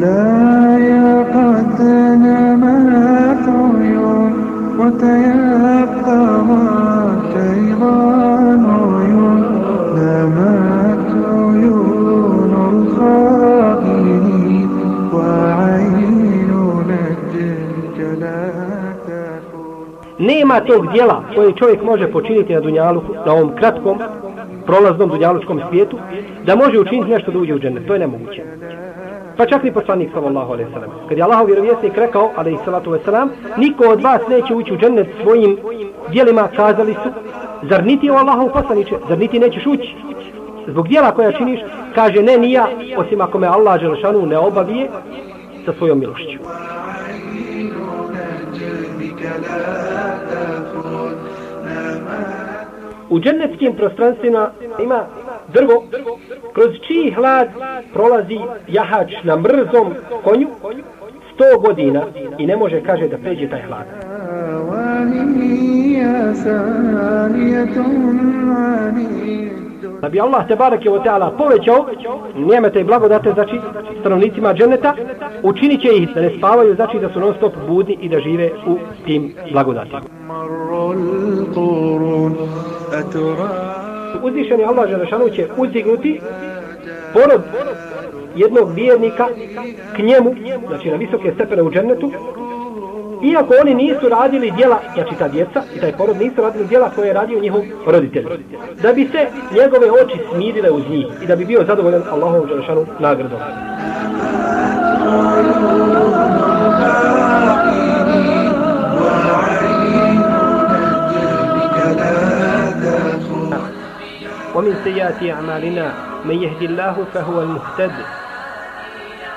مولاي قد نمت عيون وتيقظ الشيطان عيون نمت عيون الخائنين وعين نجمك لا تكون Nema tog dijela koje čovjek može počiniti na dunjalu, na ovom kratkom, prolaznom dunjalučkom svijetu, da može učiniti nešto da uđe u džennet. To je nemoguće. Pa čak ni poslanik sallallahu alejhi ve sellem. Kad je Allahov vjerovjesnik rekao alejhi salatu ve selam, niko od vas neće ući u džennet svojim djelima, kazali su, zar niti je Allahov poslanice, zar niti nećeš ući? Zbog djela koja činiš, kaže ne ni ja, osim ako me Allah dželešanu ne obavije sa svojom milošću. U džennetskim prostranstvima ima drvo, kroz čiji hlad prolazi jahač na mrzom konju sto godina i ne može, kaže, da pređe taj hlad. Da bi Allah te barake je o teala povećao, nijemete i blagodate, znači, stanovnicima dženeta, učinit će ih da ne spavaju, znači da su non stop budni i da žive u tim blagodatima uzvišeni Allah Želešanu će uzdignuti porod jednog vjernika k njemu, znači na visoke stepene u džennetu, iako oni nisu radili djela, znači ta djeca i taj porod nisu radili djela koje je radio njihov roditelj, da bi se njegove oči smirile uz njih i da bi bio zadovoljan Allahom Želešanu nagradom. ومن سيئات أعمالنا من يهدي الله فهو المهتد.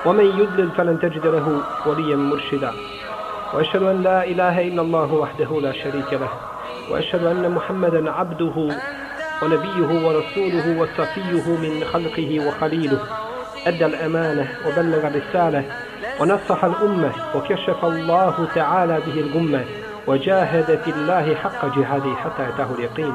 ومن يضلل فلن تجد له وليا مرشدا. وأشهد أن لا إله إلا الله وحده لا شريك له. وأشهد أن محمدا عبده ونبيه ورسوله وصفيه من خلقه وخليله. أدى الأمانة وبلغ الرسالة ونصح الأمة وكشف الله تعالى به الغمة وجاهد في الله حق جهاده حتى أتاه اليقين.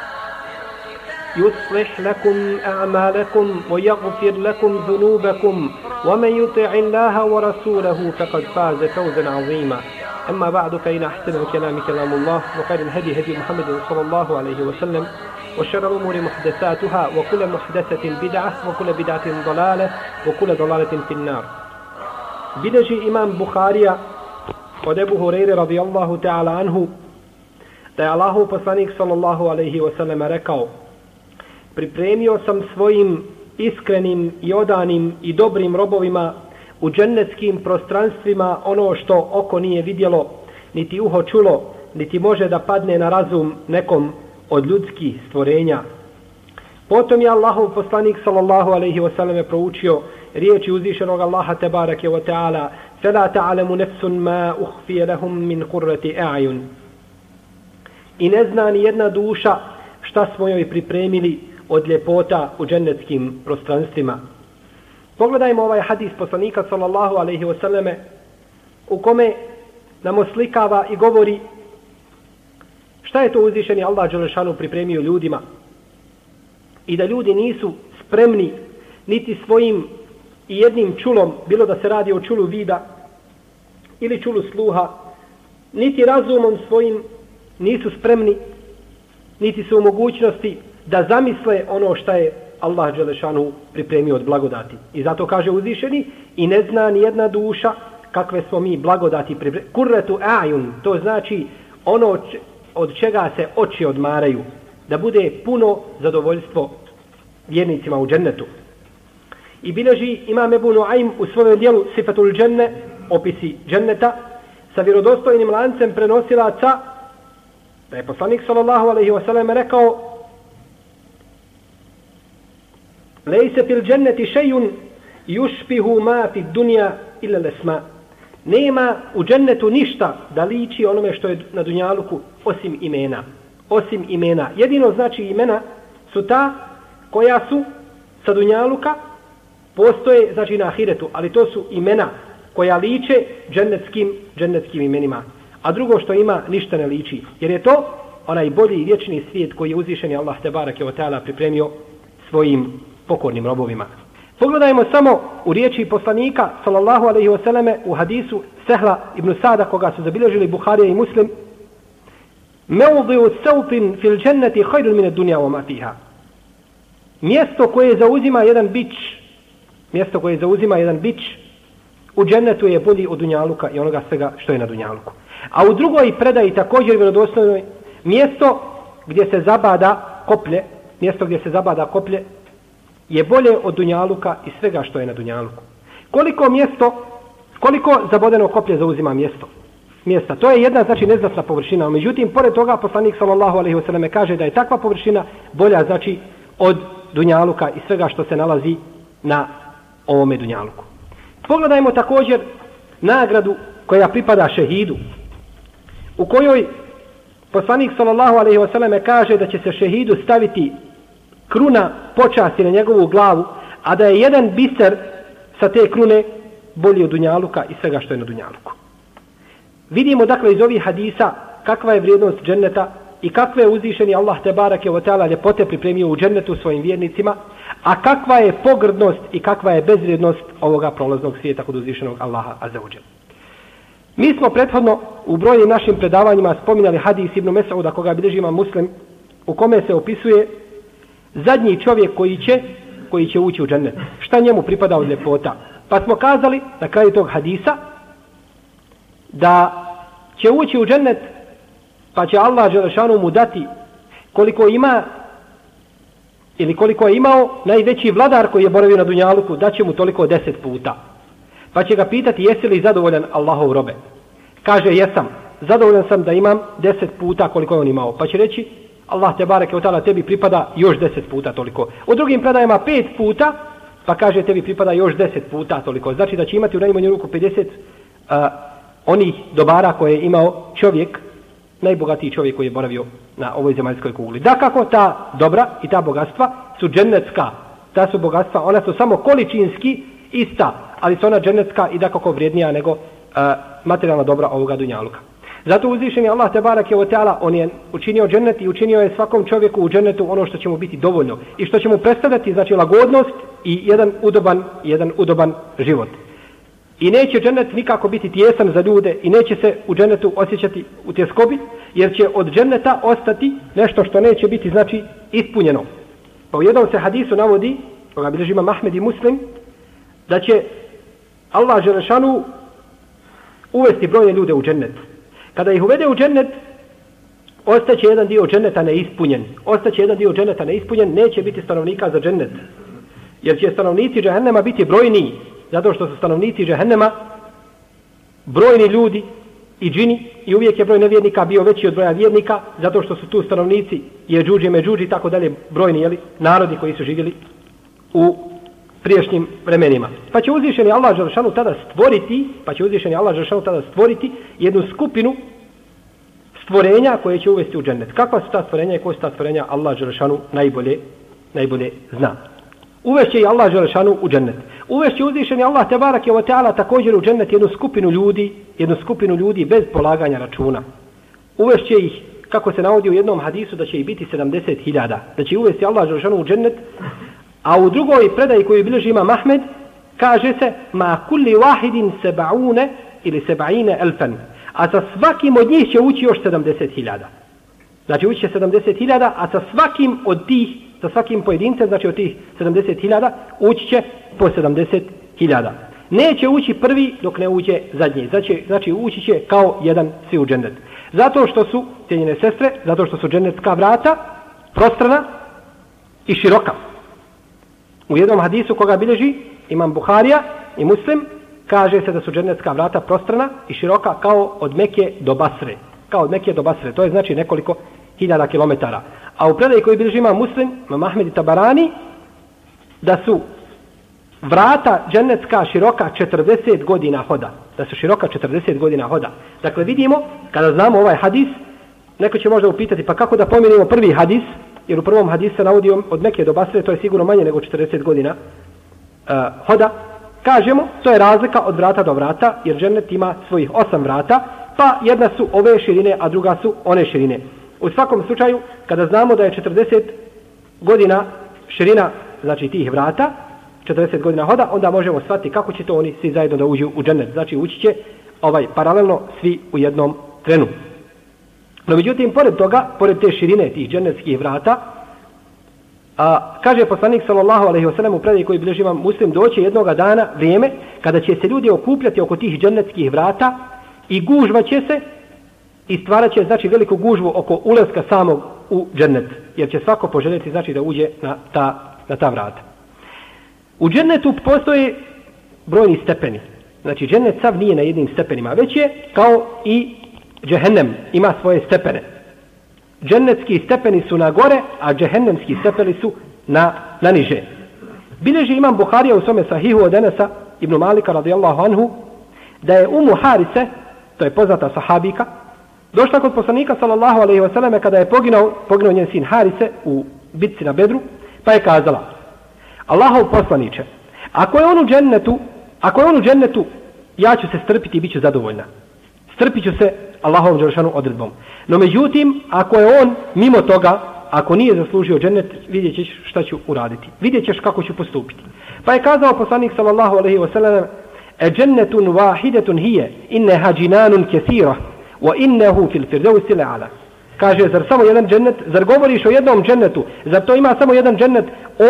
يصلح لكم أعمالكم ويغفر لكم ذنوبكم ومن يطع الله ورسوله فقد فاز فوزا عظيما. أما بعد فإن أحسن الكلام كلام الله وخير الهدي هدي محمد صلى الله عليه وسلم وشر الأمور محدثاتها وكل محدثة بدعة وكل بدعة ضلالة وكل ضلالة في النار. بدجي إمام بخاري od Ebu Hureyre radijallahu ta'ala anhu da je Allahu poslanik sallallahu alaihi wasallam rekao pripremio sam svojim iskrenim i odanim i dobrim robovima u džennetskim prostranstvima ono što oko nije vidjelo, niti uho čulo, niti može da padne na razum nekom od ljudskih stvorenja. Potom je Allahov poslanik sallallahu alaihi wasallam proučio riječi uzvišenog Allaha tebarake wa ta'ala فَلَا تَعْلَمُ نَفْسٌ مَا أُخْفِيَ لَهُمْ مِنْ قُرَّةِ أَعْيُنِ I ne zna ni jedna duša šta smo joj pripremili od ljepota u džennetskim prostranstvima. Pogledajmo ovaj hadis poslanika sallallahu alaihi wasallame u kome nam oslikava i govori šta je to uzvišeni Allah Đelešanu pripremio ljudima i da ljudi nisu spremni niti svojim i jednim čulom, bilo da se radi o čulu vida ili čulu sluha, niti razumom svojim nisu spremni, niti su u mogućnosti da zamisle ono što je Allah Đelešanu pripremio od blagodati. I zato kaže uzvišeni i ne zna ni jedna duša kakve smo mi blagodati pripremili. Kurretu ajun, to znači ono od čega se oči odmaraju, da bude puno zadovoljstvo vjernicima u džennetu. I bileži imam Ebu Nuaym u svojem dijelu Sifatul dženne, opisi dženneta, sa vjerodostojnim lancem prenosilaca, da je poslanik sallallahu alaihi wasallam rekao Lejse fil dženneti šejun jušpihu ma fi dunja ila lesma. nema u džennetu ništa da liči onome što je na dunjaluku osim imena. Osim imena. Jedino znači imena su ta koja su sa dunjaluka postoje znači na ahiretu, ali to su imena koja liče džennetskim, džennetskim imenima. A drugo što ima ništa ne liči. Jer je to onaj bolji i vječni svijet koji je uzvišen Allah te barake o pripremio svojim pokornim robovima. Pogledajmo samo u riječi poslanika sallallahu alejhi ve selleme u hadisu Sehla ibn Sada koga su zabilježili Buharija i Muslim Mawdi'u sawtin fil jannati khairun min ad-dunya wa ma fiha. Mjesto koje zauzima jedan bić, mjesto koje zauzima jedan bić u džennetu je bolji od dunjaluka i onoga svega što je na dunjaluku. A u drugoj predaji također vjerodostojnoj mjesto gdje se zabada koplje, mjesto gdje se zabada koplje je bolje od dunjaluka i svega što je na dunjaluku. Koliko mjesto, koliko zabodeno koplje zauzima mjesto? Mjesta. To je jedna, znači, neznatna površina. Međutim, pored toga, poslanik sallallahu alaihi wasallam kaže da je takva površina bolja, znači, od dunjaluka i svega što se nalazi na ovome dunjaluku. Pogledajmo također nagradu koja pripada šehidu, u kojoj poslanik sallallahu alaihi wasallam kaže da će se šehidu staviti kruna počasti na njegovu glavu, a da je jedan biser sa te krune bolji od Dunjaluka i svega što je na Dunjaluku. Vidimo dakle iz ovih hadisa kakva je vrijednost dženneta i kakve je uzvišeni Allah te barake o teala ljepote pripremio u džennetu svojim vjernicima, a kakva je pogrdnost i kakva je bezvrijednost ovoga prolaznog svijeta kod uzvišenog Allaha azzawajal. Mi smo prethodno u brojnim našim predavanjima spominjali hadis Ibn Mesauda koga bilježima muslim u kome se opisuje zadnji čovjek koji će koji će ući u džennet. Šta njemu pripada od ljepota? Pa smo kazali na kraju tog hadisa da će ući u džennet pa će Allah Đelešanu mu dati koliko ima ili koliko je imao najveći vladar koji je boravio na Dunjaluku, da će mu toliko deset puta. Pa će ga pitati jesi li zadovoljan Allahov robe. Kaže jesam, zadovoljan sam da imam deset puta koliko je on imao. Pa će reći Allah te bareke utala tebi pripada još deset puta toliko. U drugim predajama pet puta, pa kaže tebi pripada još deset puta toliko. Znači da će imati u najmanju ruku 50 uh, onih dobara koje je imao čovjek, najbogatiji čovjek koji je boravio na ovoj zemaljskoj kugli. Da kako ta dobra i ta bogatstva su džennetska, ta su bogatstva, ona su samo količinski ista, ali su ona džennetska i da kako vrijednija nego uh, materijalna dobra ovoga dunjaluka. Zato uzvišen je Allah te barak je o teala, on je učinio džennet i učinio je svakom čovjeku u džennetu ono što će mu biti dovoljno i što će mu predstavljati znači lagodnost i jedan udoban, jedan udoban život. I neće džennet nikako biti tjesan za ljude i neće se u džennetu osjećati u tjeskobi, jer će od dženneta ostati nešto što neće biti znači ispunjeno. Pa u jednom se hadisu navodi, koga bilježi imam Ahmed i Muslim, da će Allah Želešanu uvesti brojne ljude u džennet. Kada ih uvede u džennet, ostaće jedan dio dženneta neispunjen. Ostaće jedan dio dženneta neispunjen, neće biti stanovnika za džennet. Jer će stanovnici džehennema biti brojni, zato što su stanovnici džehennema brojni ljudi i džini i uvijek je broj nevjernika bio veći od broja vjernika, zato što su tu stanovnici je džuđi, međuđi i tako dalje brojni jeli, narodi koji su živjeli u priješnjim vremenima. Pa će uzvišeni Allah Želšanu tada stvoriti, pa će uzvišeni Allah Želšanu tada stvoriti jednu skupinu stvorenja koje će uvesti u džennet. Kakva su ta stvorenja i koje su ta stvorenja Allah Želšanu najbolje, najbolje zna. Uvešće i Allah Želšanu u džennet. Uvešće uzvišeni Allah Tebarak je Teala također u džennet jednu skupinu ljudi, jednu skupinu ljudi bez polaganja računa. Uvešće ih kako se navodi u jednom hadisu da će ih biti 70.000. Da će uvesti Allah Želšanu u džennet A u drugoj predaji koju bilježi ima Mahmed, kaže se ma kulli wahidin sebaune ili sebaine elfen. A sa svakim od njih će ući još 70.000. Znači ući će 70.000, a sa svakim od tih, sa svakim pojedincem, znači od tih 70.000, ući će po 70.000. Neće ući prvi dok ne uđe zadnji. Znači, znači ući će kao jedan svi u džennet. Zato što su, cijenjene sestre, zato što su džennetska vrata prostrana i široka. U jednom hadisu koga bilježi imam Buharija i Muslim, kaže se da su džennetska vrata prostrana i široka kao od Mekije do Basre. Kao od Mekije do Basre. To je znači nekoliko hiljada kilometara. A u predaji koji bilježi imam Muslim, Mahmed i Tabarani, da su vrata džennetska široka 40 godina hoda. Da su široka 40 godina hoda. Dakle, vidimo, kada znamo ovaj hadis, neko će možda upitati, pa kako da pomenimo prvi hadis, jer u prvom hadisu se navodi od neke do Basre, to je sigurno manje nego 40 godina uh, hoda. Kažemo, to je razlika od vrata do vrata, jer džennet ima svojih osam vrata, pa jedna su ove širine, a druga su one širine. U svakom slučaju, kada znamo da je 40 godina širina, znači tih vrata, 40 godina hoda, onda možemo shvatiti kako će to oni svi zajedno da uđu u džennet. Znači ući će ovaj, paralelno svi u jednom trenu. No međutim, pored toga, pored te širine tih džennetskih vrata, a, kaže poslanik sallallahu alaihi wa sallam u predaj koji bilježi vam muslim, doće jednog dana vrijeme kada će se ljudi okupljati oko tih džennetskih vrata i gužva će se i stvarat će znači veliku gužvu oko ulaska samog u džennet. Jer će svako poželjeti znači da uđe na ta, na ta vrata. U džennetu postoje brojni stepeni. Znači džennet sav nije na jednim stepenima, već je kao i džehennem ima svoje stepene. Džennetski stepeni su na gore, a džehennemski stepeni su na, na niže. Bileži imam Buharija u svome sahihu od Enesa ibn Malika radijallahu anhu da je Umu Harise, to je poznata sahabika, došla kod poslanika sallallahu alaihi wasallam kada je poginao, poginao njen sin Harise u bitci na Bedru, pa je kazala Allahov poslaniče, ako je on u džennetu, ako je on u džennetu, ja ću se strpiti i bit ću zadovoljna. Strpit ću se Allahovom Đelešanu odredbom. No međutim, ako je on mimo toga, ako nije zaslužio džennet, vidjet ćeš šta ću uraditi. Vidjet ćeš kako ću postupiti. Pa je kazao poslanik sallallahu alaihi wa sallam, e džennetun vahidetun hije, inneha džinanun kesira, wa innehu fil firdevsi le'ala. Kaže, zar samo jedan džennet, zar govoriš o jednom džennetu, zar to ima samo jedan džennet,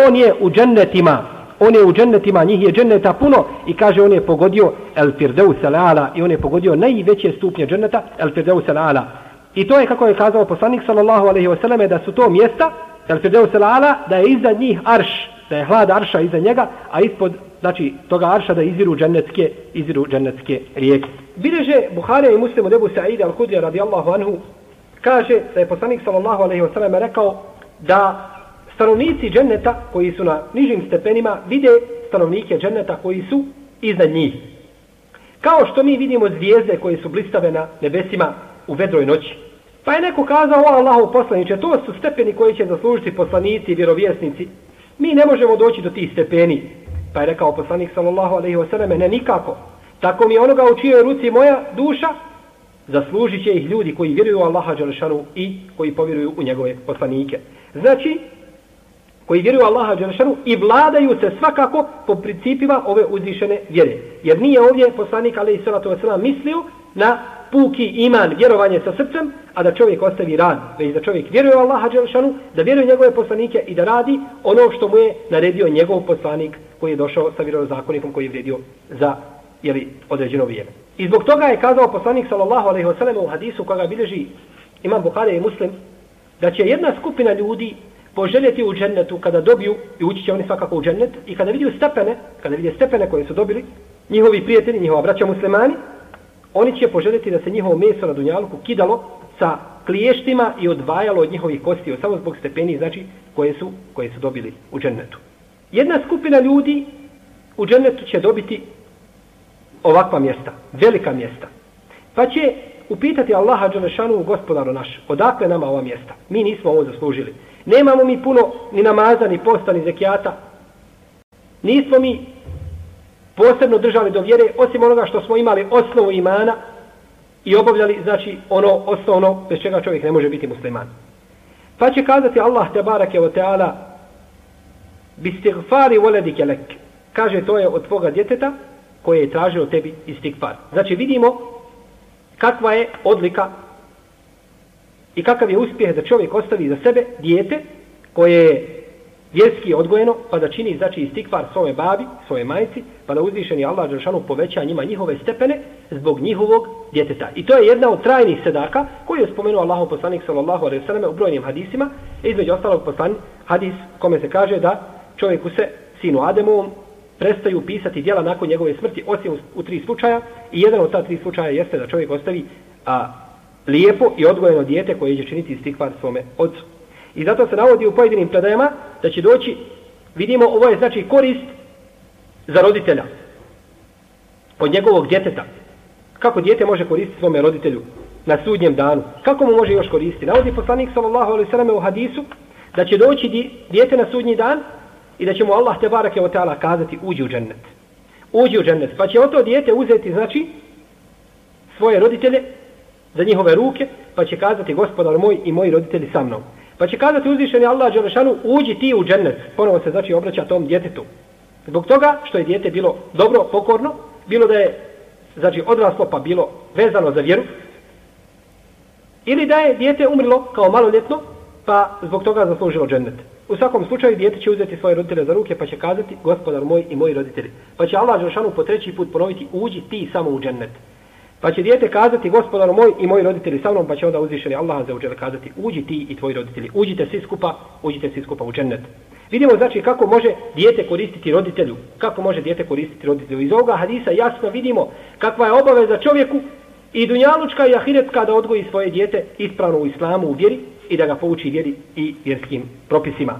on je u džennetima, on je u džennetima, njih je dženneta puno i kaže on je pogodio el firdeus ala i on je pogodio najveće stupnje dženneta el firdeus ala. I to je kako je kazao poslanik sallallahu alejhi ve selleme da su to mjesta el firdeus ala da je iza njih arš, da je hlad arša iza njega, a ispod znači toga arša da iziru džennetske iziru džennetske rijeke. Bileže Buharija i Muslim od Ebu Sa'ida al-Hudri radijallahu anhu kaže da je poslanik sallallahu alejhi ve selleme rekao da stanovnici dženneta koji su na nižim stepenima vide stanovnike dženneta koji su iznad njih. Kao što mi vidimo zvijezde koje su blistave na nebesima u vedroj noći. Pa je neko kazao, o Allahu poslaniče, to su stepeni koji će zaslužiti poslanici i vjerovjesnici. Mi ne možemo doći do tih stepeni. Pa je rekao poslanik sallallahu alaihi wa sallam, ne nikako. Tako mi onoga u čijoj ruci moja duša, zaslužit će ih ljudi koji vjeruju u Allaha Đelešanu i koji povjeruju u njegove poslanike. Znači, koji vjeruju Allaha Đelešanu i vladaju se svakako po principima ove uzvišene vjere. Jer nije ovdje poslanik Ali Isalatu Veselam mislio na puki iman, vjerovanje sa srcem, a da čovjek ostavi rad, već da čovjek vjeruje Allaha Đelešanu, da vjeruje njegove poslanike i da radi ono što mu je naredio njegov poslanik koji je došao sa vjerozakonikom koji je vredio za jeli, određeno vrijeme. I zbog toga je kazao poslanik sallallahu alaihi wa sallam u hadisu koga bilježi imam Buhari i Muslim, da će jedna skupina ljudi poželjeti u džennetu kada dobiju, i ući će oni svakako u džennet, i kada vidiju stepene, kada vidje stepene koje su dobili, njihovi prijatelji, njihova braća muslimani, oni će poželjeti da se njihovo meso na dunjalku kidalo sa kliještima i odvajalo od njihovih kosti, samo zbog stepeni, znači, koje su, koje su dobili u džennetu. Jedna skupina ljudi u džennetu će dobiti ovakva mjesta, velika mjesta. Pa će upitati Allaha Đelešanu, gospodaru naš, odakle nama ova mjesta? Mi nismo ovo zaslužili. Nemamo mi puno ni namaza, ni posta, ni zekijata. Nismo mi posebno držali do vjere, osim onoga što smo imali osnovu imana i obavljali, znači, ono osnovno bez čega čovjek ne može biti musliman. Pa će kazati Allah te barake o teala bistighfari voledike lek. Kaže, to je od tvoga djeteta koje je tražio tebi istigfar. Znači, vidimo kakva je odlika I kakav je uspjeh da čovjek ostavi za sebe dijete koje je vjerski odgojeno, pa da čini znači istikvar svoje babi, svoje majci, pa da uzvišeni Allah Đeršanu poveća njima njihove stepene zbog njihovog djeteta. I to je jedna od trajnih sedaka koju je spomenuo Allahov poslanik sallallahu alaihi sallam u brojnim hadisima, između ostalog poslan hadis kome se kaže da čovjeku se, sinu Ademovom, prestaju pisati djela nakon njegove smrti, osim u, u tri slučaja, i jedan od ta tri slučaja jeste da čovjek ostavi a, lijepo i odgojeno dijete koje će činiti istikvar svome ocu. I zato se navodi u pojedinim predajama da će doći, vidimo, ovo je znači korist za roditelja od njegovog djeteta. Kako dijete može koristiti svome roditelju na sudnjem danu? Kako mu može još koristiti? Navodi poslanik sallallahu alaihi sallam u hadisu da će doći dijete na sudnji dan i da će mu Allah te barake o ta'ala kazati uđi u džennet. Uđi u džennet. Pa će o to dijete uzeti, znači, svoje roditelje za njihove ruke, pa će kazati gospodar moj i moji roditelji sa mnom. Pa će kazati uzvišeni Allah Đelešanu, uđi ti u džennet. Ponovo se znači obraća tom djetetu. Zbog toga što je dijete bilo dobro, pokorno, bilo da je znači odraslo pa bilo vezano za vjeru, ili da je dijete umrlo kao maloljetno, pa zbog toga zaslužilo džennet. U svakom slučaju dijete će uzeti svoje roditelje za ruke pa će kazati gospodar moj i moji roditelji. Pa će Allah Đelešanu po treći put ponoviti uđi ti samo u džennet. Pa će dijete kazati gospodaru moj i moji roditelji sa mnom, pa će onda uzvišeni Allah za uđele kazati uđi ti i tvoji roditelji. Uđite svi skupa, uđite svi skupa u džennet. Vidimo znači kako može dijete koristiti roditelju. Kako može dijete koristiti roditelju. Iz ovoga hadisa jasno vidimo kakva je obaveza čovjeku i dunjalučka i ahiretska da odgoji svoje dijete ispravno u islamu, u vjeri i da ga pouči vjeri i vjerskim propisima.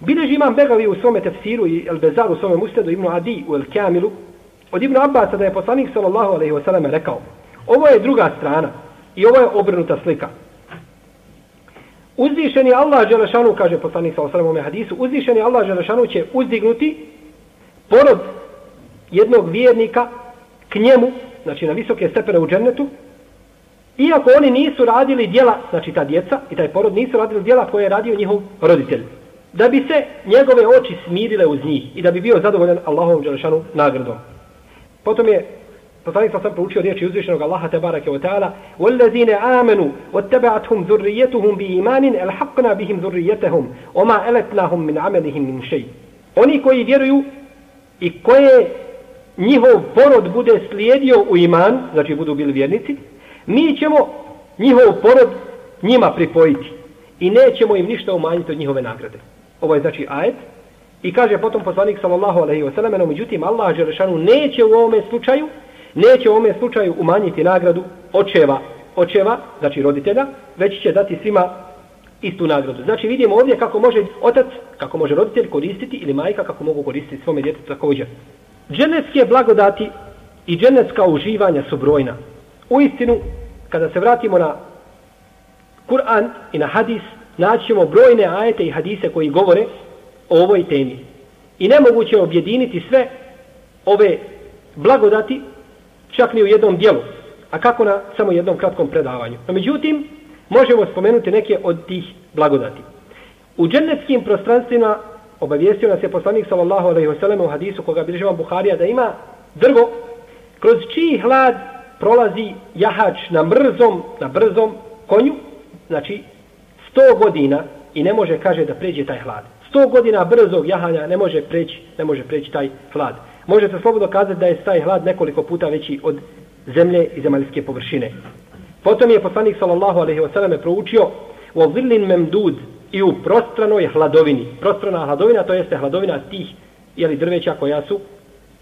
Bileži imam Begavi u svome tefsiru i El Bezaru u svome musledu Ibnu Adi u El Kamilu od Ibn Abbasa da je poslanik sallallahu alaihi wasallam rekao ovo je druga strana i ovo je obrnuta slika. Uzvišeni Allah Želešanu, kaže poslanik sallallahu alaihi wasallam hadisu, uzvišeni Allah Želešanu će uzdignuti porod jednog vjernika k njemu, znači na visoke stepene u džennetu, iako oni nisu radili dijela, znači ta djeca i taj porod nisu radili dijela koje je radio njihov roditelj. Da bi se njegove oči smirile uz njih i da bi bio zadovoljan Allahom Đelešanu nagradom. Potom je Poslanik sa sam poučio riječi uzvišenog Allaha te barake ve ta'ala "Wallazina amanu وَاتَّبَعَتْهُمْ dhurriyyatuhum biimanin alhaqna bihim ذُرِّيَّتَهُمْ wama alatnahum min amalihim min shay." Oni koji vjeruju i koje njihov porod bude slijedio u iman, znači budu bili vjernici, mi ćemo njihov porod njima pripojiti i nećemo im ništa umanjiti od njihove nagrade. Ovo je znači ajet I kaže potom poslanik sallallahu alejhi ve sellem, no međutim Allah dželešanu neće u ovome slučaju, neće u ovome slučaju umanjiti nagradu očeva, očeva, znači roditelja, već će dati svima istu nagradu. Znači vidimo ovdje kako može otac, kako može roditelj koristiti ili majka kako mogu koristiti svome djetetu također. Dženevske blagodati i dženevska uživanja su brojna. U istinu, kada se vratimo na Kur'an i na hadis, naćemo brojne ajete i hadise koji govore o ovoj temi. I nemoguće objediniti sve ove blagodati čak ni u jednom dijelu, a kako na samo jednom kratkom predavanju. No međutim, možemo spomenuti neke od tih blagodati. U džennetskim prostranstvima obavijestio nas je poslanik sallallahu alaihi wasallam u hadisu koga bilježava Buharija da ima drvo kroz čiji hlad prolazi jahač na mrzom, na brzom konju, znači 100 godina i ne može, kaže, da pređe taj hlad. 100 godina brzog jahanja ne može preći, ne može preći taj hlad. Možete slobodno kazati da je taj hlad nekoliko puta veći od zemlje i zemaljske površine. Potom je poslanik sallallahu alejhi ve selleme proučio u zillin memdud i u prostranoj hladovini. Prostrana hladovina to jeste hladovina tih je li drveća koja su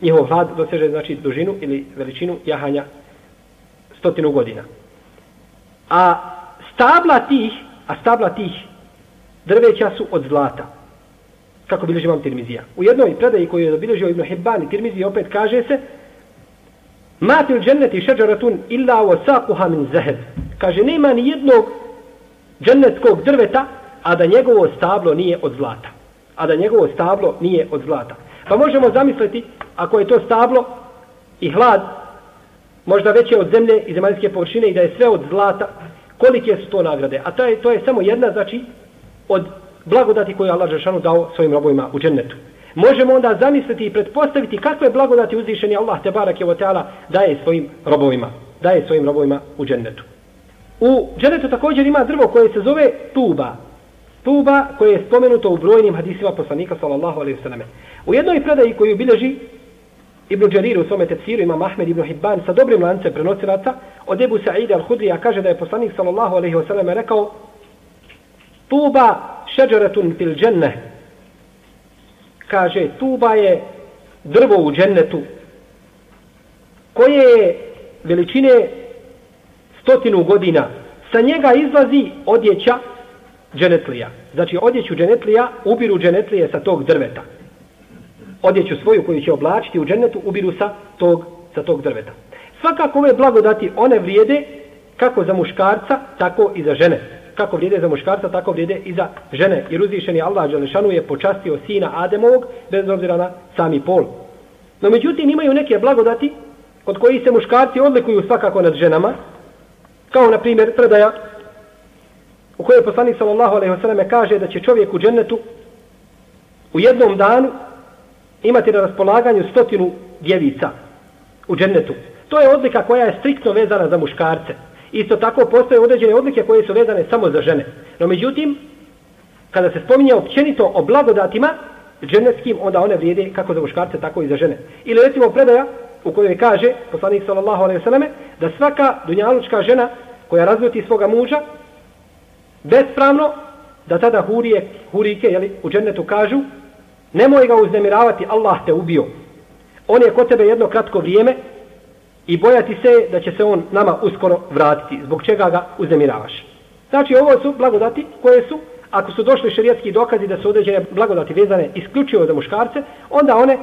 njihov hlad doseže znači dužinu ili veličinu jahanja stotinu godina. A stabla tih, a stabla tih drveća su od zlata kako bilježi vam Tirmizija. U jednoj predaji koju je bilježio Ibn Hibban i Tirmizija opet kaže se Ma fil dženneti šeđaratun illa wasaquha min zahab. Kaže, nema ni jednog džennetskog drveta, a da njegovo stablo nije od zlata. A da njegovo stablo nije od zlata. Pa možemo zamisliti, ako je to stablo i hlad, možda veće od zemlje i zemaljske površine i da je sve od zlata, kolike su to nagrade. A to je, to je samo jedna, znači, od blagodati koje Allah Žešanu dao svojim robovima u džennetu. Možemo onda zamisliti i pretpostaviti kakve blagodati uzvišeni Allah te je teala daje svojim robovima. Daje svojim robovima u džennetu. U džennetu također ima drvo koje se zove tuba. Tuba koje je spomenuto u brojnim hadisima poslanika sallallahu alaihi sallam. U jednoj predaji koju bilježi Ibn Đarir u svome tefsiru ima Mahmed ibn Hibban sa dobrim lancem prenosilaca od Ebu Sa'ida al-Hudrija kaže da je poslanik sallallahu alaihi sallam rekao Tuba šeđaretun fil dženne. Kaže, tuba je drvo u džennetu koje je veličine stotinu godina. Sa njega izlazi odjeća dženetlija. Znači, odjeću dženetlija ubiru dženetlije sa tog drveta. odjeću svoju koju će oblačiti u džennetu ubiru sa tog, sa tog drveta. Svakako ove blagodati, one vrijede kako za muškarca, tako i za žene. Kako vrijede za muškarca, tako vrijede i za žene. Jer uzvišeni Allah Đelešanu je počastio sina Ademovog, bez obzira na sami pol. No međutim imaju neke blagodati kod koji se muškarci odlikuju svakako nad ženama, kao na primjer predaja u kojoj poslanik sallallahu alejhi ve selleme kaže da će čovjek u džennetu u jednom danu imati na raspolaganju stotinu djevica u džennetu. To je odlika koja je striktno vezana za muškarce. Isto tako postoje određene odlike koje su vezane samo za žene. No međutim, kada se spominje općenito o blagodatima dženevskim, onda one vrijede kako za muškarce, tako i za žene. Ili recimo predaja u kojoj kaže poslanik sallallahu alejhi ve selleme da svaka dunjalučka žena koja razvoti svoga muža bespravno da tada hurije, hurike jeli, u džennetu kažu nemoj ga uznemiravati, Allah te ubio. On je kod tebe jedno kratko vrijeme i bojati se da će se on nama uskoro vratiti, zbog čega ga uznemiravaš. Znači ovo su blagodati koje su, ako su došli šerijatski dokazi da su određene blagodati vezane isključivo za muškarce, onda one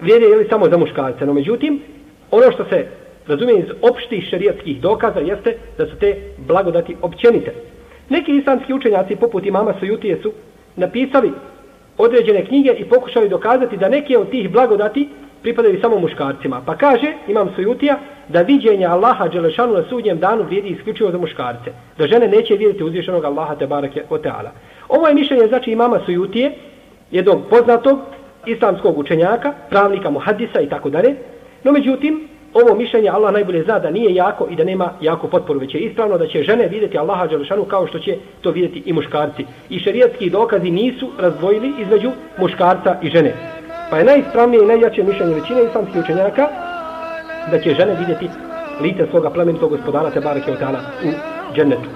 vrijede ili samo za muškarce. No međutim, ono što se razumije iz opštih šerijatskih dokaza jeste da su te blagodati općenite. Neki islamski učenjaci poput imama Sujutije su napisali određene knjige i pokušali dokazati da neke od tih blagodati pripadaju samo muškarcima. Pa kaže, imam Sujutija, da viđenje Allaha Đelešanu na sudnjem danu vrijedi isključivo za muškarce. Da žene neće vidjeti uzvišenog Allaha Tebarake Oteala. o. Ovo je mišljenje znači imama Sujutije, jednog poznatog islamskog učenjaka, pravnika, muhadisa i tako dalje. No međutim, ovo mišljenje Allah najbolje zna da nije jako i da nema jako potporu, već je ispravno da će žene vidjeti Allaha Đelešanu kao što će to vidjeti i muškarci. I šerijatski dokazi nisu razdvojili između muškarca i žene. Pa je najispravnije i najjače mišljenje većine islamskih učenjaka da će žene vidjeti lice svoga plemenitog gospodara te barake od u džennetu.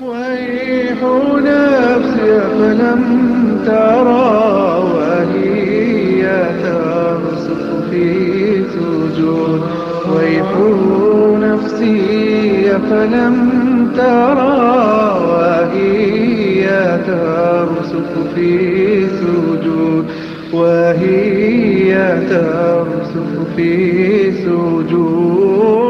ويح نفسي فلم ترى وهي ترسخ في سجود ويح نفسي فلم ترى وهي ترسخ في سجود وهي ترسخ في سجود.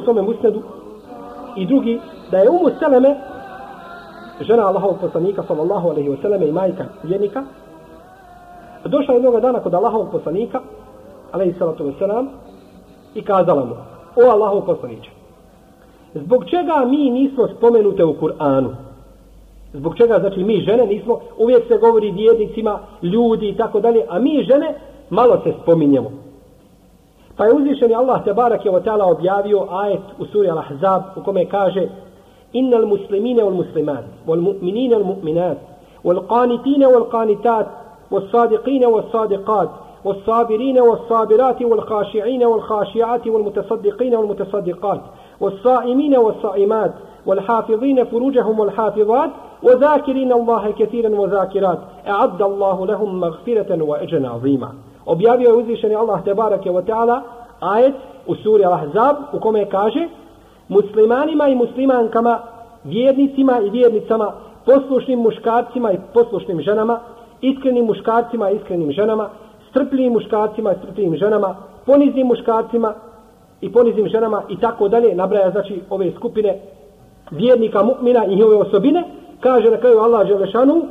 U svome musnedu i drugi da je Umu Seleme žena Allahovog poslanika sallallahu alaihi wa sallam i majka vjernika došla jednog dana kod Allahovog poslanika alaihi salatu wa sallam i kazala mu o Allahov poslaniče zbog čega mi nismo spomenute u Kur'anu? Zbog čega znači mi žene nismo uvijek se govori vjernicima ljudi i tako dalje a mi žene malo se spominjemo. Pa je uzvišeni Allah te barak je ta'ala objavio ajet u suri Al-Ahzab u kome kaže Inna al-muslimine wal-muslimat wal-mu'minine wal-mu'minat wal-qanitine wal-qanitat wal-sadiqine wal-sadiqat والصابرين والصابرات والخاشعين والخاشعات والمتصدقين والمتصدقات والصائمين والصائمات والحافظين فروجهم والحافظات وذاكرين الله كثيرا وذاكرات أعد الله لهم مغفرة وأجرا عظيما objavio je uzvišeni Allah tebarake wa ta'ala ajet u suri Al-Ahzab u kome kaže muslimanima i muslimankama, vjernicima i vjernicama, poslušnim muškarcima i poslušnim ženama, iskrenim muškarcima i iskrenim ženama, strpljivim muškarcima i strpljivim ženama, poniznim muškarcima i poniznim ženama i tako dalje, nabraja znači ove skupine vjernika, mu'mina i njihove osobine, kaže na kraju Allah Želešanu,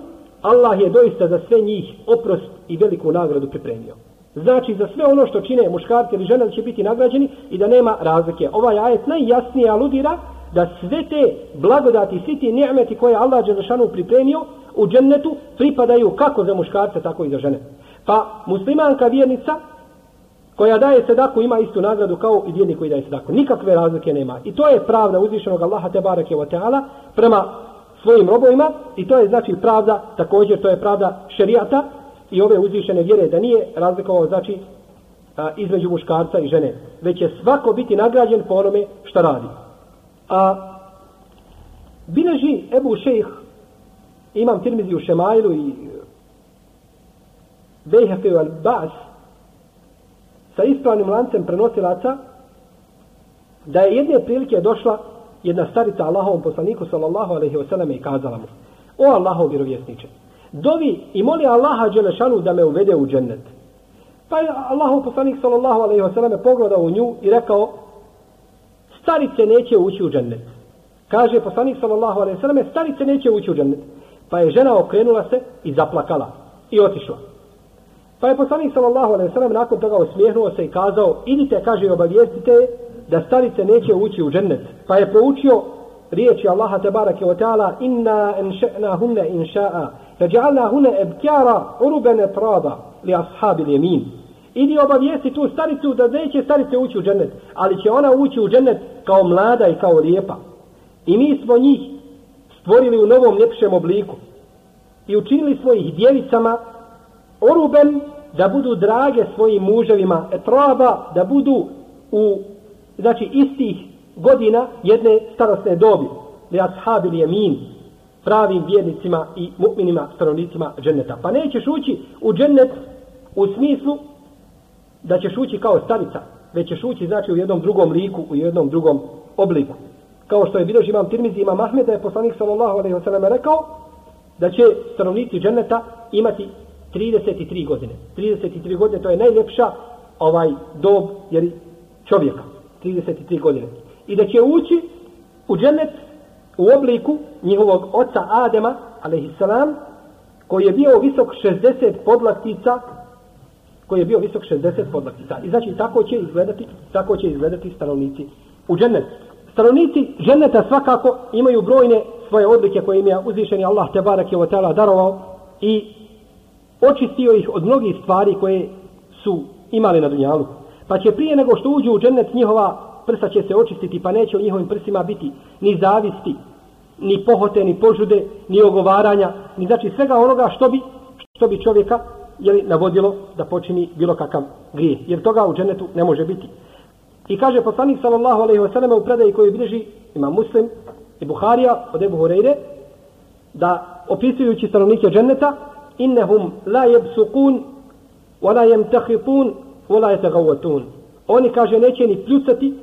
Allah je doista za sve njih oprost i veliku nagradu pripremio. Znači za sve ono što čine muškarci ili žene da će biti nagrađeni i da nema razlike. Ovaj ajet najjasnije aludira da sve te blagodati, svi ti nijemeti koje Allah Đelešanu pripremio u džennetu pripadaju kako za muškarce, tako i za žene. Pa muslimanka vjernica koja daje sedaku ima istu nagradu kao i vjernik koji daje sedaku. Nikakve razlike nema. I to je pravda uzvišenog Allaha te barake wa ta'ala prema svojim robovima i to je znači pravda, također to je pravda šerijata i ove uzvišene vjere da nije razlikovao znači a, između muškarca i žene. Već će svako biti nagrađen po onome što radi. A bileži Ebu Šejh imam Tirmizi u Šemajlu i e, Bejhefe u Al-Bas sa ispravnim lancem prenosilaca da je jedne prilike došla jedna starica Allahovom poslaniku sallallahu alaihi wa sallam i kazala mu o Allahov vjerovjesniče dovi i moli Allaha Đelešanu da me uvede u džennet. Pa je Allahov poslanik sallallahu alaihi wa sallam pogledao u nju i rekao starice neće ući u džennet. Kaže poslanik sallallahu alaihi wa sallam starice neće ući u džennet. Pa je žena okrenula se i zaplakala i otišla. Pa je poslanik sallallahu alejhi ve sellem nakon toga osmijehnuo se i kazao: "Idite, kaže, obavijestite da starice neće ući u džennet." Pa je proučio riječi Allaha te bareke ve taala: "Inna ansha'nahunna insha'a, Leđa'alna hune ebkjara urubene trada li ashabi al-yamin." Idi obavijesti tu staricu da neće starice ući u džennet, ali će ona ući u džennet kao mlada i kao lijepa. I mi smo njih stvorili u novom ljepšem obliku i učinili smo ih djevicama oruben da budu drage svojim muževima etraba da budu u znači istih godina jedne starostne dobi li ashabi li pravim vjernicima i mu'minima stanovnicima dženneta pa nećeš ući u džennet u smislu da ćeš ući kao stanica, već ćeš ući znači u jednom drugom liku u jednom drugom obliku kao što je bilo imam Tirmizi imam Ahmed da je poslanik sallallahu alejhi ve sellem rekao da će stanovnici dženneta imati 33 godine. 33 godine to je najljepša ovaj dob jer čovjeka. 33 godine. I da će ući u džennet u obliku njihovog oca Adema, alaihissalam, koji je bio visok 60 podlaktica, koji je bio visok 60 podlaktica. I znači tako će izgledati, tako će izgledati stanovnici u džennet. Stanovnici dženneta svakako imaju brojne svoje odlike koje im je uzvišeni Allah te barak je o darovao i očistio ih od mnogih stvari koje su imali na dunjalu. Pa će prije nego što uđu u džennet njihova prsa će se očistiti, pa neće u njihovim prsima biti ni zavisti, ni pohote, ni požude, ni ogovaranja, ni znači svega onoga što bi, što bi čovjeka jeli, navodilo da počini bilo kakav grije. Jer toga u dženetu ne može biti. I kaže poslanik sallallahu alaihi wasallam u predaji koji bliži ima muslim i Buharija od Ebu Hureyre da opisujući stanovnike dženneta innahum la yabsuqun wa la yamtakhitun wa la yataghawatun oni kaže neće ni pljucati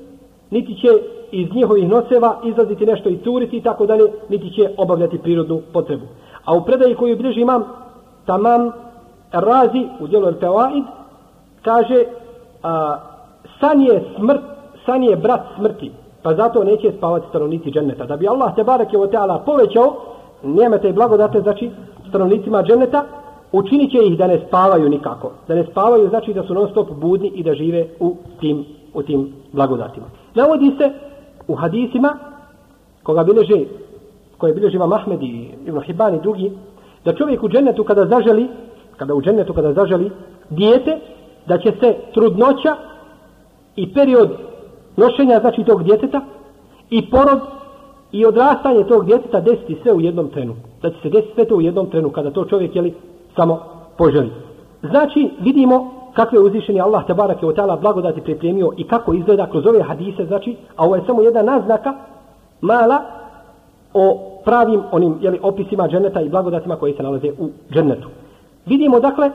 niti će iz njihovih noseva izlaziti nešto i curiti i tako dalje niti će obavljati prirodnu potrebu a u predaji koju bliži imam tamam razi u djelu al-fawaid kaže a, san je smrt san je brat smrti pa zato neće spavati stanovnici dženneta da bi Allah te bareke o teala povećao nemate i blagodate znači stanovnicima dženeta, učinit će ih da ne spavaju nikako. Da ne spavaju znači da su non stop budni i da žive u tim, u tim blagodatima. Navodi se u hadisima koga bileže, koje bileže Imam Ahmed i Ibn Hibban i drugi, da čovjek u džennetu kada zaželi, kada u džennetu kada zaželi dijete, da će se trudnoća i period nošenja znači tog djeteta i porod i odrastanje tog djeteta desiti sve u jednom trenu. Da će se desiti sve to u jednom trenu kada to čovjek jeli, samo poželi. Znači, vidimo kakve uzvišeni Allah te barake ta'ala tala blagodati pripremio i kako izgleda kroz ove hadise, znači, a ovo je samo jedna naznaka mala o pravim onim jeli, opisima dženeta i blagodatima koji se nalaze u džennetu. Vidimo, dakle,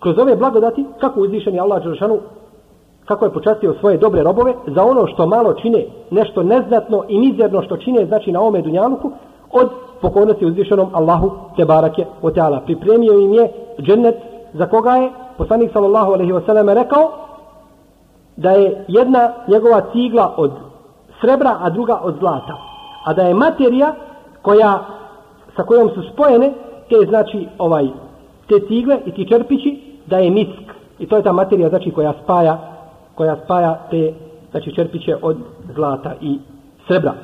kroz ove blagodati kako uzvišeni Allah Đelšanu kako je počastio svoje dobre robove za ono što malo čine, nešto neznatno i mizerno što čine, znači na ome dunjaluku, od pokornosti uzvišenom Allahu te barake o teala. Pripremio im je džennet za koga je poslanik sallallahu alaihi wa sallam rekao da je jedna njegova cigla od srebra, a druga od zlata. A da je materija koja, sa kojom su spojene te znači ovaj te cigle i ti čerpići da je misk. I to je ta materija znači koja spaja koja spaja te znači čerpiće od zlata i srebra.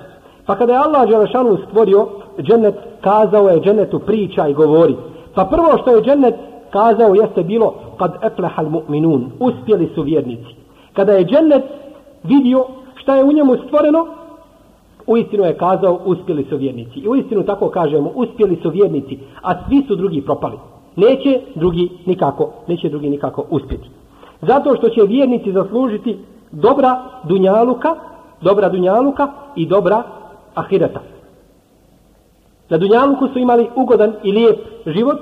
Pa kada je Allah Đelešanu stvorio džennet, kazao je džennetu priča i govori. Pa prvo što je džennet kazao jeste bilo kad eplehal mu'minun, uspjeli su vjernici. Kada je džennet vidio šta je u njemu stvoreno, u istinu je kazao uspjeli su vjernici. I u istinu tako kažemo, uspjeli su vjernici, a svi su drugi propali. Neće drugi nikako, neće drugi nikako uspjeti. Zato što će vjernici zaslužiti dobra dunjaluka, dobra dunjaluka i dobra ahireta. Na dunjaluku su imali ugodan i lijep život,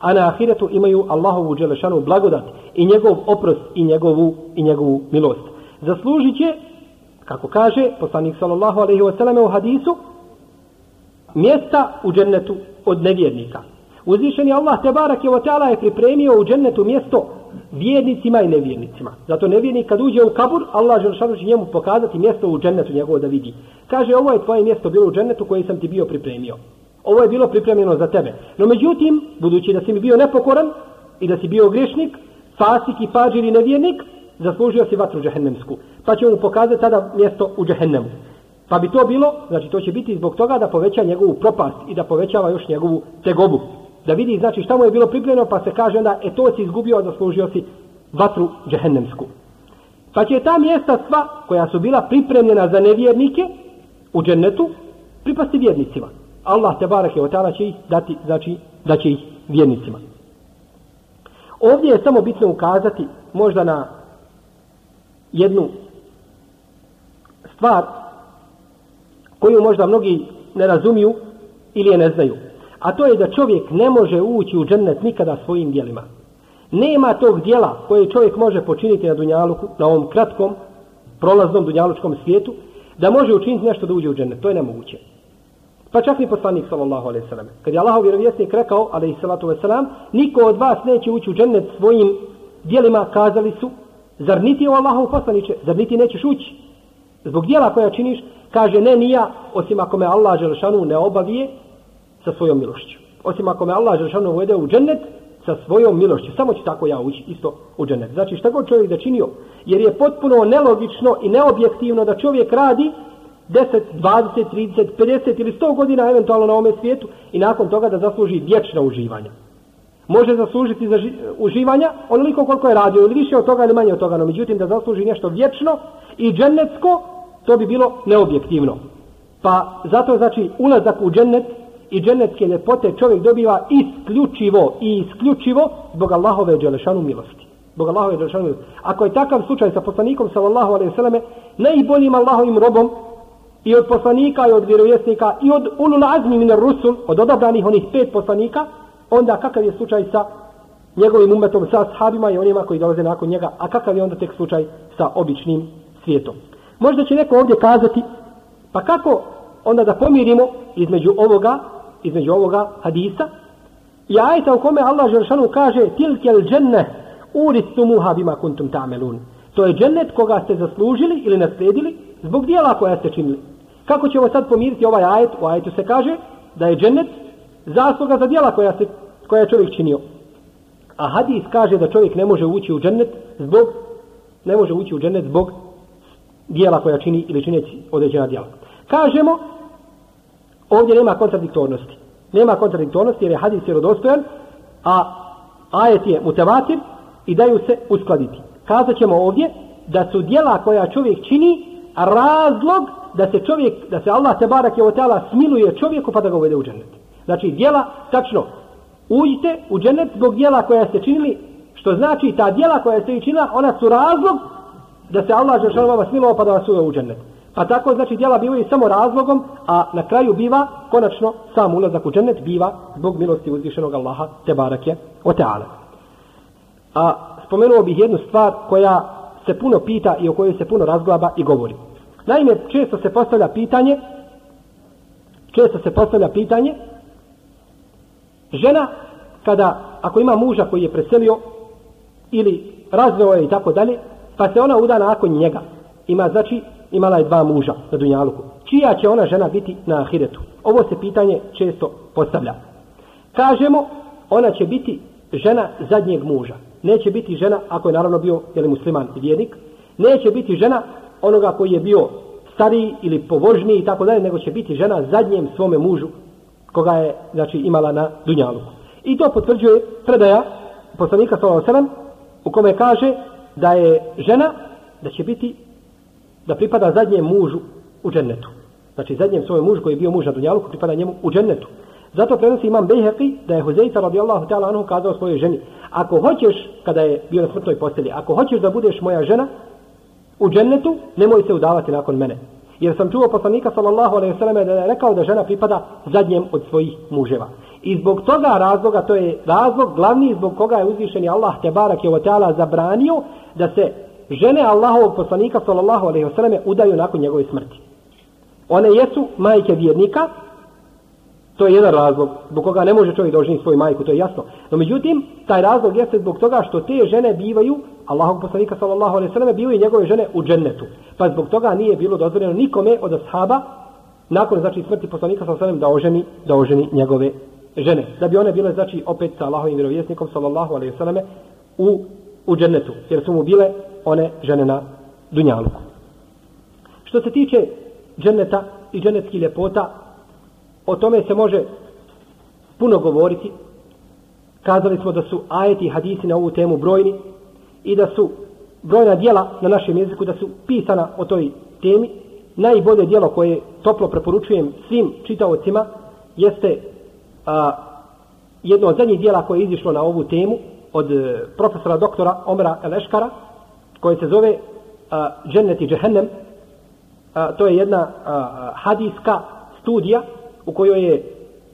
a na ahiretu imaju Allahovu dželešanu blagodat i njegov oprost i njegovu, i njegovu milost. Zaslužit će, kako kaže poslanik sallallahu alaihi wa sallam u hadisu, mjesta u džennetu od nevjernika. Uzvišeni Allah te barak je ta'ala je pripremio u džennetu mjesto vjernicima i nevjernicima. Zato nevjernik kad uđe u kabur, Allah želšanu će njemu pokazati mjesto u džennetu njegovo da vidi. Kaže, ovo je tvoje mjesto bilo u džennetu koje sam ti bio pripremio. Ovo je bilo pripremljeno za tebe. No međutim, budući da si mi bio nepokoran i da si bio grešnik, fasik i pađir i nevjernik, zaslužio si vatru džehennemsku. Pa će mu pokazati tada mjesto u džehennemu. Pa bi to bilo, znači to će biti zbog toga da poveća njegovu propast i da povećava još njegovu tegobu. Da vidi znači šta mu je bilo pripremljeno pa se kaže onda e to si izgubio, a zaslužio si vatru džehennemsku. Pa će ta mjesta sva koja su bila pripremljena za nevjernike u džennetu pripasti vjernicima. Allah te barake je otala će ih dati, znači da će ih vjernicima. Ovdje je samo bitno ukazati možda na jednu stvar koju možda mnogi ne razumiju ili je ne znaju. A to je da čovjek ne može ući u džennet nikada svojim dijelima. Nema tog dijela koje čovjek može počiniti na dunjaluku, na ovom kratkom, prolaznom dunjalučkom svijetu, da može učiniti nešto da uđe u džennet. To je nemoguće. Pa čak ni poslanik sallallahu alejhi ve sellem. Kad je Allahov vjerovjesnik rekao alejhi salatu ve selam, niko od vas neće ući u džennet svojim djelima, kazali su, zar niti o Allahov poslanice, zar niti nećeš ući? Zbog djela koja činiš, kaže ne nija, osim ako me Allah dželešanu ne obavije sa svojom milošću. Osim ako me Allah dželešanu uvede u džennet sa svojom milošću. Samo će tako ja ući isto u džennet. Znači šta god čovjek da činio, jer je potpuno nelogično i neobjektivno da čovjek radi 10, 20, 30, 50 ili 100 godina eventualno na ovome svijetu i nakon toga da zasluži vječna uživanja. Može zaslužiti za uživanja onoliko koliko je radio ili više od toga ili manje od toga, no međutim da zasluži nešto vječno i džennetsko, to bi bilo neobjektivno. Pa zato znači ulazak u džennet i džennetske ljepote čovjek dobiva isključivo i isključivo zbog Allahove dželešanu milosti. Zbog Allahove dželešanu milosti. Ako je takav slučaj sa poslanikom sallallahu alaihi vseleme, najboljim Allahovim robom i od poslanika i od vjerovjesnika i od ulul azmi min rusul od odabranih onih pet poslanika onda kakav je slučaj sa njegovim umetom sa sahabima i onima koji dolaze nakon njega a kakav je onda tek slučaj sa običnim svijetom? Možda će neko ovdje kazati pa kako onda da pomirimo između ovoga između ovoga hadisa? I ajta u kome Allah Žeršanu kaže tilkel dženne uristumuha bima kuntum ta'melun. To je džennet koga ste zaslužili ili nasledili zbog dijela koja ste činili. Kako ćemo sad pomiriti ovaj ajet? U ajetu se kaže da je džennet zasluga za djela koja, se, koja je čovjek činio. A hadis kaže da čovjek ne može ući u džennet zbog ne može ući u džennet zbog dijela koja čini ili čineći određena dijela. Kažemo, ovdje nema kontradiktornosti. Nema kontradiktornosti jer je hadis vjerodostojan, a ajet je mutevatir i daju se uskladiti. Kazat ćemo ovdje da su dijela koja čovjek čini razlog da se čovjek, da se Allah tebarak je otala smiluje čovjeku pa da ga uvede u džennet. Znači, dijela, tačno, uđite u džennet zbog dijela koja ste činili, što znači ta dijela koja ste činila, ona su razlog da se Allah žele vama smilovao pa da vas uvede u džennet. Pa tako, znači, dijela bivaju samo razlogom, a na kraju biva, konačno, sam ulazak u džennet biva zbog milosti uzvišenog Allaha te barak je otala. A spomenuo bih jednu stvar koja se puno pita i o kojoj se puno razglaba i govori. Naime, često se postavlja pitanje, često se postavlja pitanje, žena, kada, ako ima muža koji je preselio, ili razveo je i tako dalje, pa se ona uda nakon njega, ima, znači, imala je dva muža na Dunjaluku. Čija će ona žena biti na Ahiretu? Ovo se pitanje često postavlja. kažemo, ona će biti žena zadnjeg muža. Neće biti žena, ako je naravno bio jeli, musliman i vjernik, neće biti žena onoga koji je bio stariji ili povožniji i tako dalje, nego će biti žena zadnjem svome mužu koga je znači imala na dunjalu. I to potvrđuje predaja poslanika sallallahu alejhi u kome kaže da je žena da će biti da pripada zadnjem mužu u džennetu. Znači zadnjem svome mužu koji je bio muž na dunjalu pripada njemu u džennetu. Zato prenosi imam Bejheqi da je Huzeyta radijallahu ta'ala anhu kazao svojoj ženi ako hoćeš, kada je bio na smrtnoj postelji, ako hoćeš da budeš moja žena u džennetu, nemoj se udavati nakon mene. Jer sam čuo poslanika sallallahu alejhi ve selleme da je rekao da žena pripada zadnjem od svojih muževa. I zbog toga razloga, to je razlog glavni zbog koga je uzvišeni Allah te barak je ta'ala zabranio da se žene Allahovog poslanika sallallahu alejhi ve selleme udaju nakon njegove smrti. One jesu majke vjernika, To je jedan razlog zbog koga ne može čovjek da oženi svoju majku, to je jasno. No međutim, taj razlog jeste zbog toga što te žene bivaju, Allahog poslanika sallallahu alaihi sallam, bivaju njegove žene u džennetu. Pa zbog toga nije bilo dozvoljeno nikome od ashaba, nakon znači smrti poslanika sallallahu alaihi sallam, da oženi, da oženi njegove žene. Da bi one bile znači opet sa Allahovim vjerovjesnikom sallallahu alaihi sallam u, u džennetu. Jer su mu bile one žene na dunjaluku. Što se tiče dženneta i džennetskih ljepota, O tome se može puno govoriti. Kazali smo da su ajeti i hadisi na ovu temu brojni i da su brojna dijela na našem jeziku da su pisana o toj temi. Najbolje dijelo koje toplo preporučujem svim čitaocima jeste a, jedno od zadnjih dijela koje je izišlo na ovu temu od e, profesora doktora Omera Eleškara koje se zove a, Džennet i Džehennem. A, to je jedna a, hadijska studija u kojoj je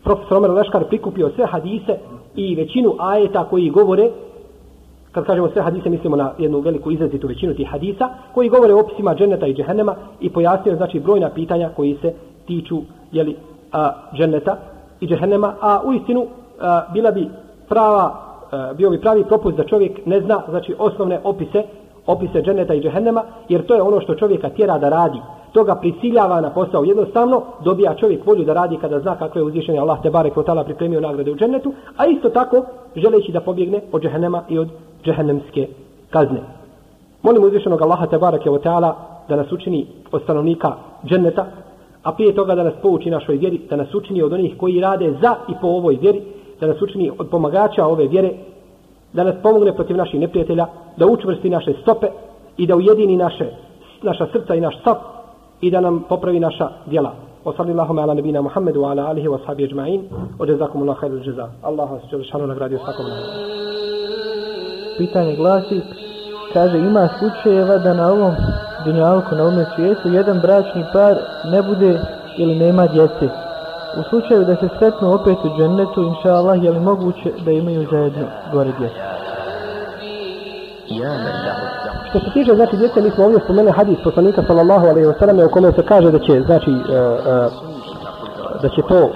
profesor Omer Leškar prikupio sve hadise i većinu ajeta koji govore, kad kažemo sve hadise, mislimo na jednu veliku izrazitu većinu tih hadisa, koji govore o opisima dženeta i džehennema i pojasnio znači brojna pitanja koji se tiču jeli, a, dženeta i džehennema, a u istinu a, bila bi prava, a, bio bi pravi propust da čovjek ne zna znači osnovne opise opise dženeta i džehennema, jer to je ono što čovjeka tjera da radi to ga prisiljava na posao. Jednostavno dobija čovjek volju da radi kada zna kakve je uzvišenje Allah te barek ta'ala pripremio nagrade u džennetu, a isto tako želeći da pobjegne od džehennema i od džehennemske kazne. Molim uzvišenog Allaha te barek ta'ala da nas učini od stanovnika dženneta, a prije toga da nas pouči našoj vjeri, da nas učini od onih koji rade za i po ovoj vjeri, da nas učini od pomagača ove vjere, da nas pomogne protiv naših neprijatelja, da učvrsti naše stope i da ujedini naše, naša srca i naš sap i da nam popravi naša djela. Wa sallallahu ala nabina Muhammedu wa ala alihi wa sahbihi ajma'in. Wa jazakumullahu khairul jaza. Allah vas šanu nagradio svakom nama. Pitanje glasi, kaže ima slučajeva da na ovom dunjalku, na ovom svijetu, jedan bračni par ne bude ili nema djece. U slučaju da se sretnu opet u džennetu, inša Allah, je li moguće da imaju zajedno gore djece? Ja ne Što se tiče znači djece, mi smo ovdje spomenuli hadis poslanika sallallahu alejhi ve selleme u kome se kaže da će znači e, e, da će to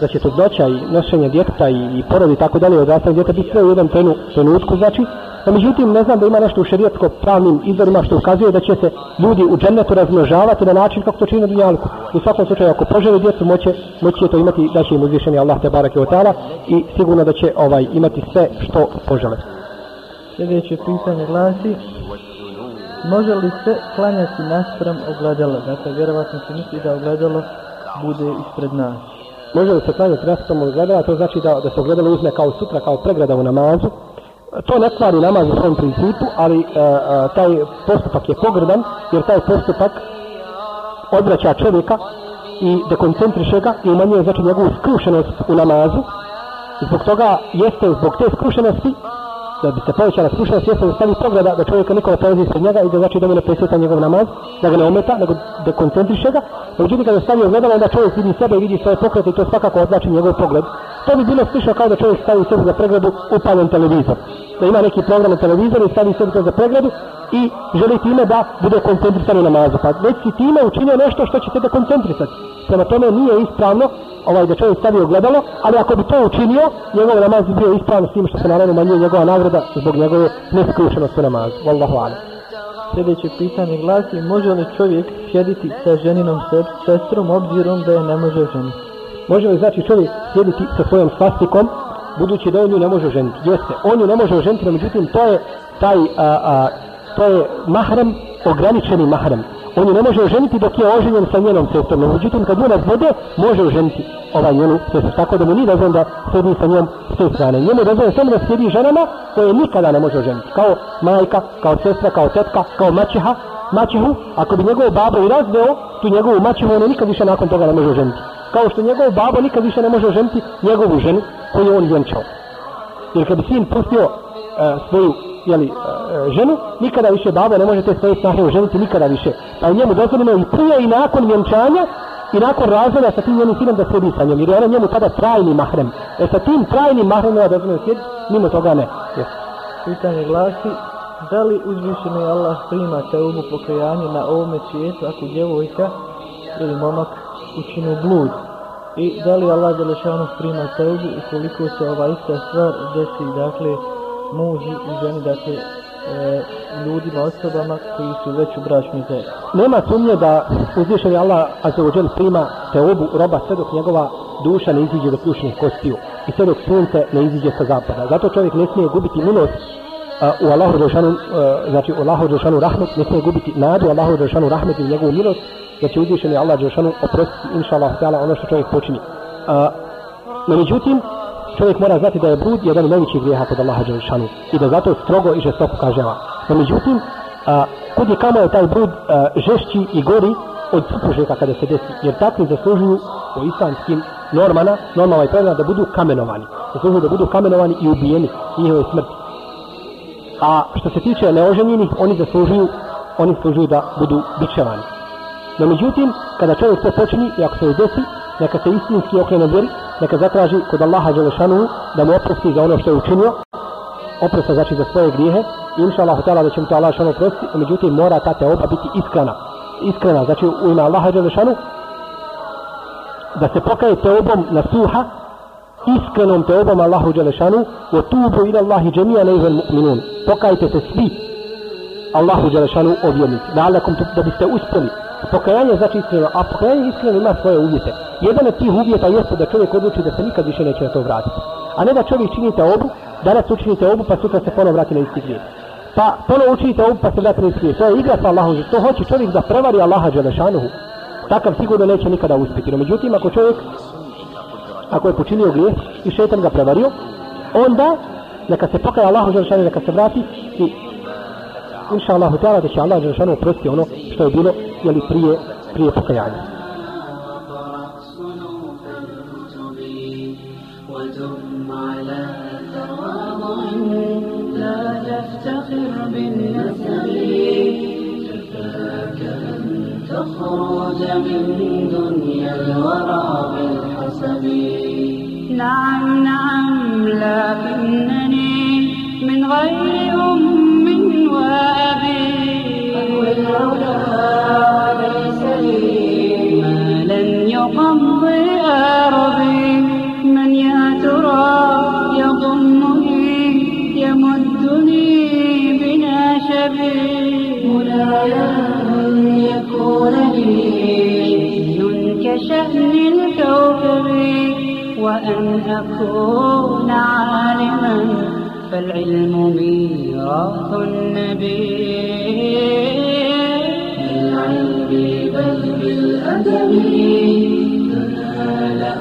da će trudnoća i nošenje djeteta i, i porod i tako dalje odrastanje djeteta biti sve u jednom trenu, trenutku znači. A međutim ne znam da ima nešto u šerijatsko pravnim izvorima što ukazuje da će se ljudi u džennetu razmnožavati na način kako to čini na dunjalku. U svakom slučaju ako požele djecu moće, moće to imati da će im uzvišeni Allah te barake od i sigurno da će ovaj imati sve što požele. Sljedeće pitanje glasi može li se klanjati naspram ogledala? Dakle, vjerovatno se misli da ogledalo bude ispred nas. Može li se klanjati naspram ogledala? To znači da, da se ogledalo uzme kao sutra, kao pregrada u namazu. To ne kvari namaz u svom principu, ali a, a, taj postupak je pogrdan, jer taj postupak odvraća čovjeka i dekoncentriše ga i umanjuje znači njegovu skrušenost u namazu. Zbog toga jeste zbog te skrušenosti da bi se povećala slušanost jeste da stavi pogleda da čovjeka niko ne prelazi ispred njega i da znači da mu ne presjeta njegov namaz, da ga ne ometa, nego da koncentriše ga. Međutim, kada stavi ogledalo, onda čovjek vidi sebe i vidi svoje pokrete i to svakako odlači njegov pogled. To bi bilo slično kao da čovjek stavi sebe za pregledu upaljen televizor. Da ima neki program na televizoru i stavi sebe za pregledu i želi time da bude koncentrisan u namazu. Pa već si time učinio nešto što će te da koncentrisati. Prema tome nije ispravno ovaj da čovjek stavi ogledalo, ali ako bi to učinio, njegov namaz bi bio ispravno s tim što se naravno manjuje njegova nagrada zbog njegove neskrušenosti u namazu. Wallahu ala. Sljedeće pitanje glasi, može li čovjek sjediti sa ženinom sestrom obzirom da je ne može ženiti? Može li znači čovjek sjediti sa svojom svastikom, budući da on nju ne može ženiti? Jeste, on nju ne može ženiti, no međutim to je taj, a, a, to je mahram, ograničeni mahram. On ju ne može oženiti dok je oženjen sa njenom sestrom. No, međutim, kad nju razvede, može oženiti ovaj njenu sestru. Tako da mu nije dozvan da sedi sa njom s te strane. Njemu je samo da sjedi ženama koje nikada ne može oženiti. Kao majka, kao sestra, kao tetka, kao mačeha, mačehu. Ako bi njegov babo i razveo tu njegovu mačehu on nikad više nakon toga ne može oženiti. Kao što njegov babo nikad više ne može oženiti njegovu ženu koju on vjenčao. Jer kad bi sin pustio uh, svoju jeli, e, ženu, nikada više babo ne može te svoje snahe oženiti, nikada više. Pa je njemu dozvoljeno i prije i nakon vjenčanja i nakon razvoda sa tim njenim sinom da sjedi sa njom. Jer je ona njemu tada trajni mahrem. E sa tim trajnim mahrem je dozvoljeno sjediti, mimo toga ne. Yes. Pitanje glasi, da li uzvišeni Allah prima teubu pokajanje na ovome svijetu ako djevojka ili momak učinu blud? I da li Allah Đelešanu prima teubu i koliko se ova ista stvar desi, dakle, muži i ženi, dakle, e, ljudima, osobama koji su već u bračnoj zajednici? Nema sumnje da uzvišeni Allah azzawajal prima teubu roba sve dok njegova duša ne iziđe do ključnih kostiju i sve dok sunce ne iziđe sa zapada. Zato čovjek ne smije gubiti milost u Allahu Đelšanu, e, znači u Allahu Đelšanu rahmet, ne smije gubiti nadu Allahu Đelšanu rahmet i njegovu milost, da će uzvišeni Allah Đelšanu oprostiti, inša Allah, ono što čovjek počini. Uh, no međutim, čovjek mora znati da je blud jedan od najvećih grijeha kod Allaha Đelšanu i da zato strogo i žestoko kaževa. No međutim, a, kud je kamo je taj blud a, žešći i gori od supružnika kada se desi, jer takvi zaslužuju po islamskim normama, normama i pravila da budu kamenovani. Zaslužuju da budu kamenovani i ubijeni i njihove smrti. A što se tiče neoženjenih, oni zaslužuju, oni zaslužuju da budu bičevani. No međutim, kada čovjek to počini i ako se desi, neka se istinski okrene vjeri, neka zatraži kod Allaha Đelešanu da mu oprosti za ono što je učinio, oprosta znači za svoje grijehe, i inša Allah htjela da će mu to Allah Đelešanu oprosti, međutim mora ta teoba biti iskrena. Iskrena, znači u ime Allaha Đelešanu, da se pokaje teobom na suha, iskrenom teobom Allahu Đelešanu, o tubu ila Allahi džemija nejvel mu'minun. Pokajte se svi Allahu Đelešanu objednici. Da, da biste uspjeli. Pokajanje znači iskreno, a pokajanje iskreno ima svoje uvjete. Jedan od tih uvjeta jeste da čovjek odluči da se nikad više neće na to vratiti. A ne da čovjek činite obu, danas učinite obu, pa sutra se ponovo vrati na isti grijeh. Pa ponovo učinite obu, pa se vrati na isti grijeh. To je igra sa Allahom. To hoće čovjek da prevari Allaha Đelešanuhu. Takav sigurno neće nikada uspjeti. No međutim, ako čovjek ako je počinio grijeh i šetan ga prevario, onda neka se pokaje Allahu Đelešanuhu, neka se vrati i inša Allahu Teala da će Allah Đelešanuhu oprosti ono što je bilo jeli prije, prije pokajanja. تخرج من دنيا الورى بالحسب نعم نعم لكنني من غير وأن أكون عالما فالعلم ميراث النبي. بالعلم بل بالأدب أعلى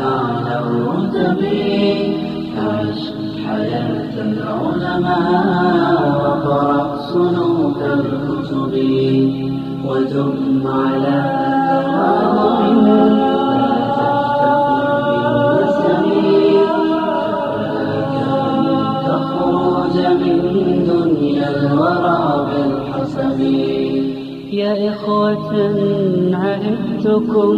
حياة العلماء وقرأ صنوف الكتب. ودم على إخوة عهدتكم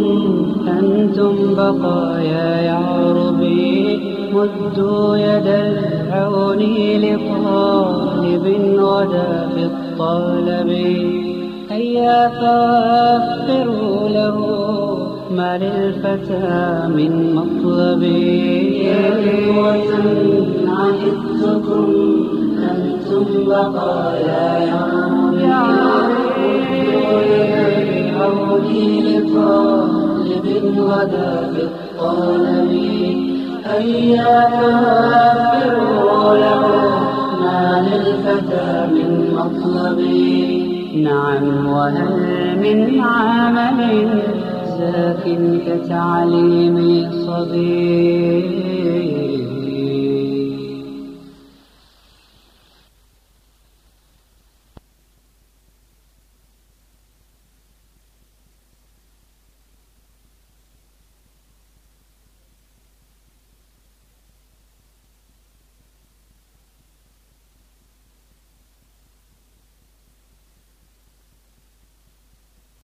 أنتم بقايا يعربي مدوا يد العون لطالب غدا في الطلب هيا فوفروا له ما للفتى من مطلب. يا إخوة عهدتكم أنتم بقايا يعربي نعم وهل من عمل زاك كتعليم الصبي